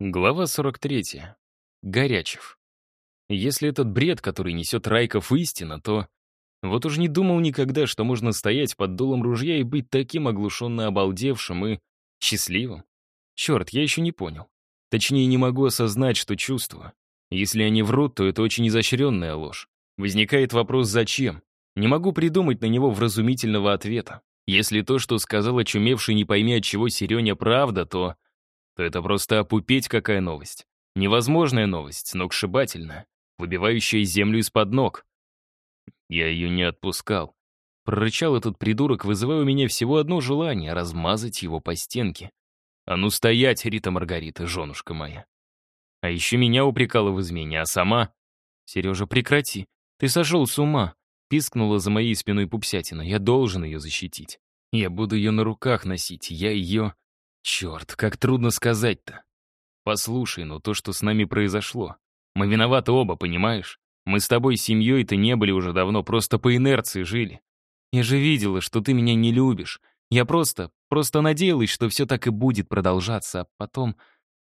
Глава 43. Горячев. Если этот бред, который несет Райков, истина, то... Вот уж не думал никогда, что можно стоять под дулом ружья и быть таким оглушенно обалдевшим и счастливым. Черт, я еще не понял. Точнее, не могу осознать, что чувствую. Если они врут, то это очень изощренная ложь. Возникает вопрос, зачем? Не могу придумать на него вразумительного ответа. Если то, что сказал очумевший не пойми от чего Сереня, правда, то то это просто опупеть какая новость. Невозможная новость, но сногсшибательная, выбивающая землю из-под ног. Я ее не отпускал. Прорычал этот придурок, вызывая у меня всего одно желание — размазать его по стенке. А ну стоять, Рита Маргарита, женушка моя. А еще меня упрекала в измене, а сама... «Сережа, прекрати, ты сошел с ума!» Пискнула за моей спиной пупсятина. «Я должен ее защитить. Я буду ее на руках носить, я ее...» Черт, как трудно сказать-то. Послушай, ну то, что с нами произошло. Мы виноваты оба, понимаешь? Мы с тобой семьей-то не были уже давно, просто по инерции жили. Я же видела, что ты меня не любишь. Я просто, просто надеялась, что все так и будет продолжаться, а потом...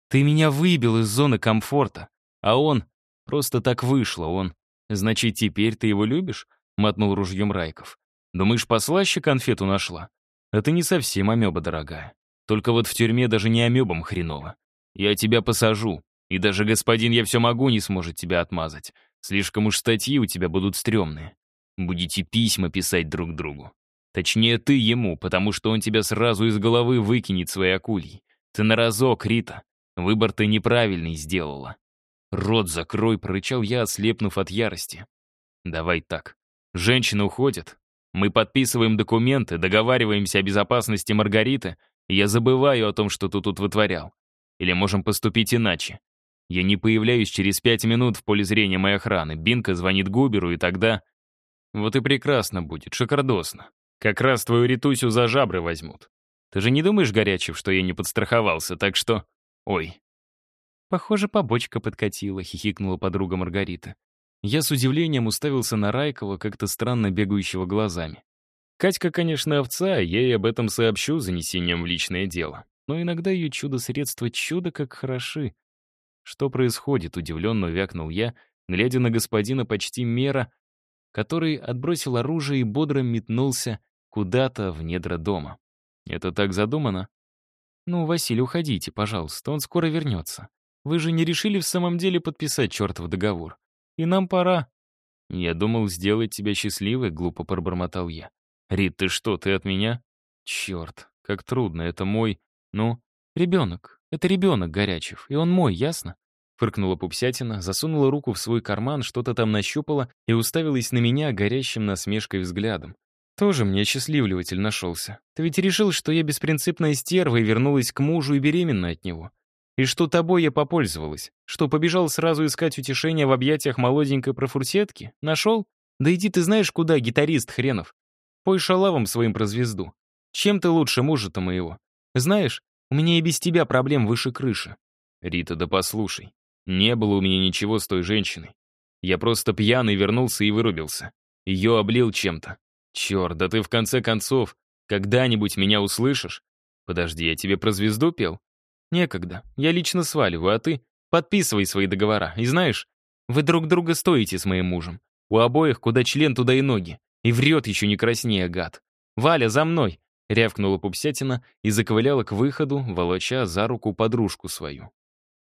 Ты меня выбил из зоны комфорта, а он... Просто так вышло, он... Значит, теперь ты его любишь? Мотнул ружьем Райков. Думаешь, послаще конфету нашла? Это не совсем амеба, дорогая. Только вот в тюрьме даже не амебом хреново. Я тебя посажу, и даже господин «Я все могу» не сможет тебя отмазать. Слишком уж статьи у тебя будут стрёмные. Будете письма писать друг другу. Точнее, ты ему, потому что он тебя сразу из головы выкинет своей акульей. Ты на разок, Рита. Выбор ты неправильный сделала. «Рот закрой», — прорычал я, ослепнув от ярости. «Давай так. Женщина уходит. Мы подписываем документы, договариваемся о безопасности Маргариты, я забываю о том, что ты тут вытворял. Или можем поступить иначе. Я не появляюсь через пять минут в поле зрения моей охраны. Бинка звонит Губеру, и тогда... Вот и прекрасно будет, шикардосно. Как раз твою ретусю за жабры возьмут. Ты же не думаешь, Горячев, что я не подстраховался, так что... Ой. Похоже, побочка подкатила, хихикнула подруга Маргарита. Я с удивлением уставился на Райкова, как-то странно бегающего глазами. Катька, конечно, овца, я ей об этом сообщу занесением в личное дело. Но иногда ее чудо-средства чудо как хороши. Что происходит, удивленно вякнул я, глядя на господина почти мера, который отбросил оружие и бодро метнулся куда-то в недра дома. Это так задумано? Ну, Василий, уходите, пожалуйста, он скоро вернется. Вы же не решили в самом деле подписать чертов договор. И нам пора. Я думал сделать тебя счастливой, глупо пробормотал я. «Рит, ты что, ты от меня?» «Черт, как трудно, это мой... Ну, ребенок. Это ребенок Горячев, и он мой, ясно?» Фыркнула Пупсятина, засунула руку в свой карман, что-то там нащупала и уставилась на меня горящим насмешкой взглядом. «Тоже мне счастливливатель нашелся. Ты ведь решил, что я беспринципная стерва и вернулась к мужу и беременна от него. И что тобой я попользовалась? Что побежал сразу искать утешения в объятиях молоденькой профурсетки? Нашел? Да иди ты знаешь куда, гитарист хренов. Пой шалавом своим про звезду. Чем ты лучше мужа-то моего? Знаешь, у меня и без тебя проблем выше крыши. Рита, да послушай. Не было у меня ничего с той женщиной. Я просто пьяный вернулся и вырубился. Ее облил чем-то. Черт, да ты в конце концов когда-нибудь меня услышишь? Подожди, я тебе про звезду пел? Некогда. Я лично сваливаю, а ты подписывай свои договора. И знаешь, вы друг друга стоите с моим мужем. У обоих куда член, туда и ноги. И врет еще не краснее, гад. «Валя, за мной!» — рявкнула Пупсятина и заковыляла к выходу, волоча за руку подружку свою.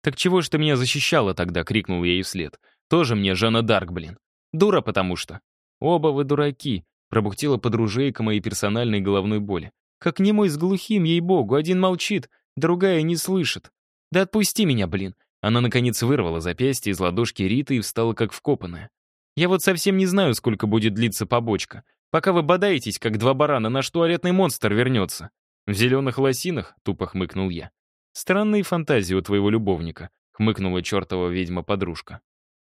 «Так чего ж ты меня защищала тогда?» — крикнул ей вслед. «Тоже мне Жанна Дарк, блин. Дура, потому что». «Оба вы дураки!» — пробухтила подружейка моей персональной головной боли. «Как немой с глухим, ей-богу, один молчит, другая не слышит. Да отпусти меня, блин!» Она, наконец, вырвала запястье из ладошки Риты и встала как вкопанная. Я вот совсем не знаю, сколько будет длиться побочка, пока вы бодаетесь, как два барана, наш туалетный монстр вернется. В зеленых лосинах, тупо хмыкнул я. Странные фантазии у твоего любовника, хмыкнула чертова ведьма-подружка.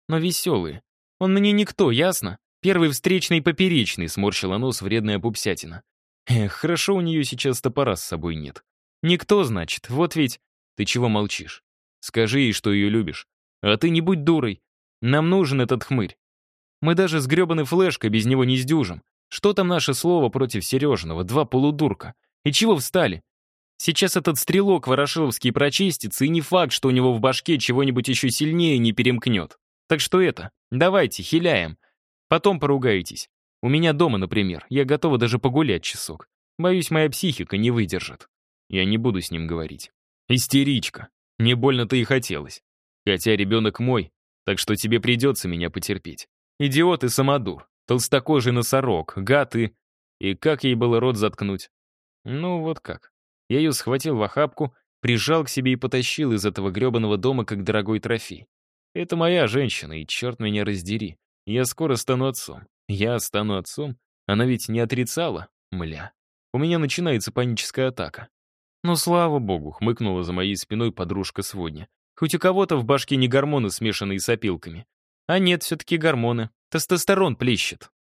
Но веселые. Он мне никто, ясно? Первый встречный поперечный, сморщила нос вредная пупсятина. Эх, хорошо у нее сейчас топора с собой нет. Никто, значит, вот ведь... Ты чего молчишь? Скажи ей, что ее любишь. А ты не будь дурой. Нам нужен этот хмырь. Мы даже с гребаной флешкой без него не сдюжим. Что там наше слово против Сережиного? Два полудурка. И чего встали? Сейчас этот стрелок Ворошиловский прочистится, и не факт, что у него в башке чего-нибудь еще сильнее не перемкнет. Так что это, давайте, хиляем. Потом поругаетесь. У меня дома, например, я готова даже погулять часок. Боюсь, моя психика не выдержит. Я не буду с ним говорить. Истеричка. Не больно-то и хотелось. Хотя ребенок мой, так что тебе придется меня потерпеть. Идиот и самодур, толстокожий носорог, гад и... И как ей было рот заткнуть? Ну, вот как. Я ее схватил в охапку, прижал к себе и потащил из этого гребаного дома, как дорогой трофей. Это моя женщина, и черт меня раздери. Я скоро стану отцом. Я стану отцом? Она ведь не отрицала? Мля. У меня начинается паническая атака. Но слава богу, хмыкнула за моей спиной подружка сегодня. Хоть у кого-то в башке не гормоны, смешанные с опилками. А нет, все-таки гормоны. Тестостерон плещет.